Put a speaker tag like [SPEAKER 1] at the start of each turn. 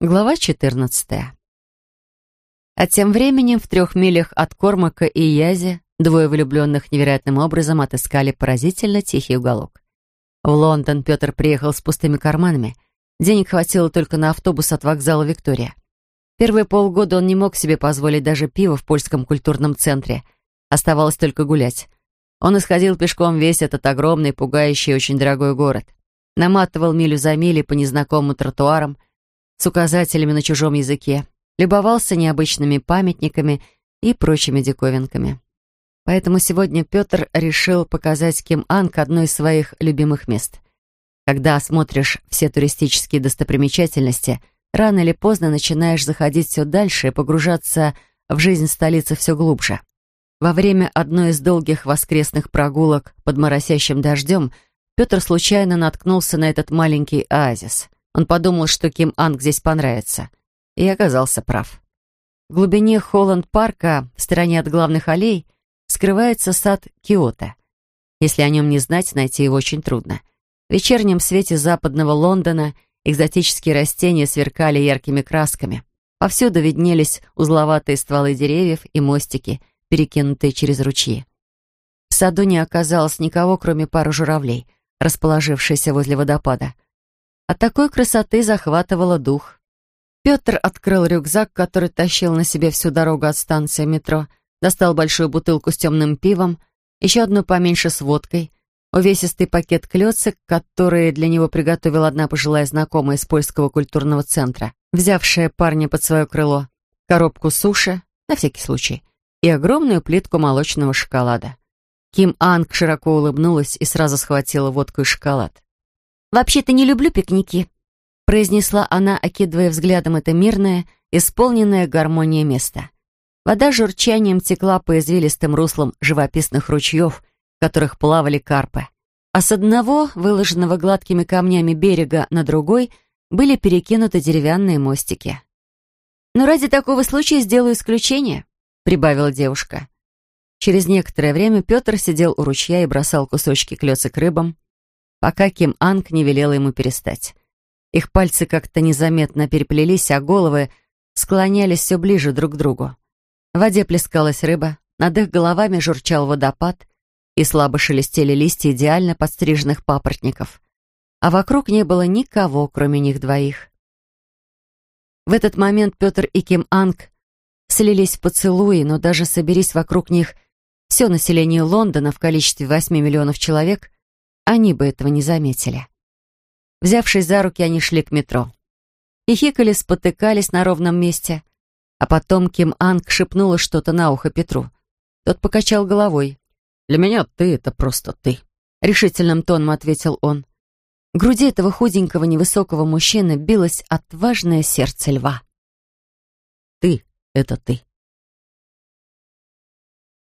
[SPEAKER 1] Глава 14. А тем временем в трех милях от Кормака и Язи двое влюбленных невероятным образом отыскали поразительно тихий уголок. В Лондон Петр приехал с пустыми карманами. Денег хватило только на автобус от вокзала Виктория. Первые полгода он не мог себе позволить даже пиво в польском культурном центре. Оставалось только гулять. Он исходил пешком весь этот огромный, пугающий очень дорогой город. Наматывал милю за милей по незнакомым тротуарам, с указателями на чужом языке, любовался необычными памятниками и прочими диковинками. Поэтому сегодня Петр решил показать Ким Анг одно из своих любимых мест. Когда осмотришь все туристические достопримечательности, рано или поздно начинаешь заходить все дальше и погружаться в жизнь столицы все глубже. Во время одной из долгих воскресных прогулок под моросящим дождем Петр случайно наткнулся на этот маленький оазис — он подумал, что Ким Анг здесь понравится. И оказался прав. В глубине Холланд-парка, в стороне от главных аллей, скрывается сад Киота. Если о нем не знать, найти его очень трудно. В вечернем свете западного Лондона экзотические растения сверкали яркими красками. Повсюду виднелись узловатые стволы деревьев и мостики, перекинутые через ручьи. В саду не оказалось никого, кроме пары журавлей, расположившихся возле водопада — от такой красоты захватывало дух. Петр открыл рюкзак, который тащил на себе всю дорогу от станции метро, достал большую бутылку с темным пивом, еще одну поменьше с водкой, увесистый пакет клёцек, который для него приготовила одна пожилая знакомая из польского культурного центра, взявшая парня под свое крыло, коробку суши, на всякий случай, и огромную плитку молочного шоколада. Ким Анг широко улыбнулась и сразу схватила водку и шоколад. «Вообще-то не люблю пикники», — произнесла она, окидывая взглядом это мирное, исполненное гармония место. Вода журчанием текла по извилистым руслам живописных ручьев, в которых плавали карпы. А с одного, выложенного гладкими камнями берега, на другой были перекинуты деревянные мостики. «Но ради такого случая сделаю исключение», — прибавила девушка. Через некоторое время Петр сидел у ручья и бросал кусочки клёцок рыбам, пока Ким Анг не велела ему перестать. Их пальцы как-то незаметно переплелись, а головы склонялись все ближе друг к другу. В воде плескалась рыба, над их головами журчал водопад, и слабо шелестели листья идеально подстриженных папоротников. А вокруг не было никого, кроме них двоих. В этот момент Петр и Ким Анг слились в поцелуи, но даже соберись вокруг них все население Лондона в количестве 8 миллионов человек, они бы этого не заметили. Взявшись за руки, они шли к метро. Хихикали, спотыкались на ровном месте. А потом Ким Анг шепнула что-то на ухо Петру. Тот покачал головой. «Для меня ты — это просто ты», — решительным тоном ответил он. В груди этого худенького невысокого мужчины билось отважное сердце льва. «Ты — это ты».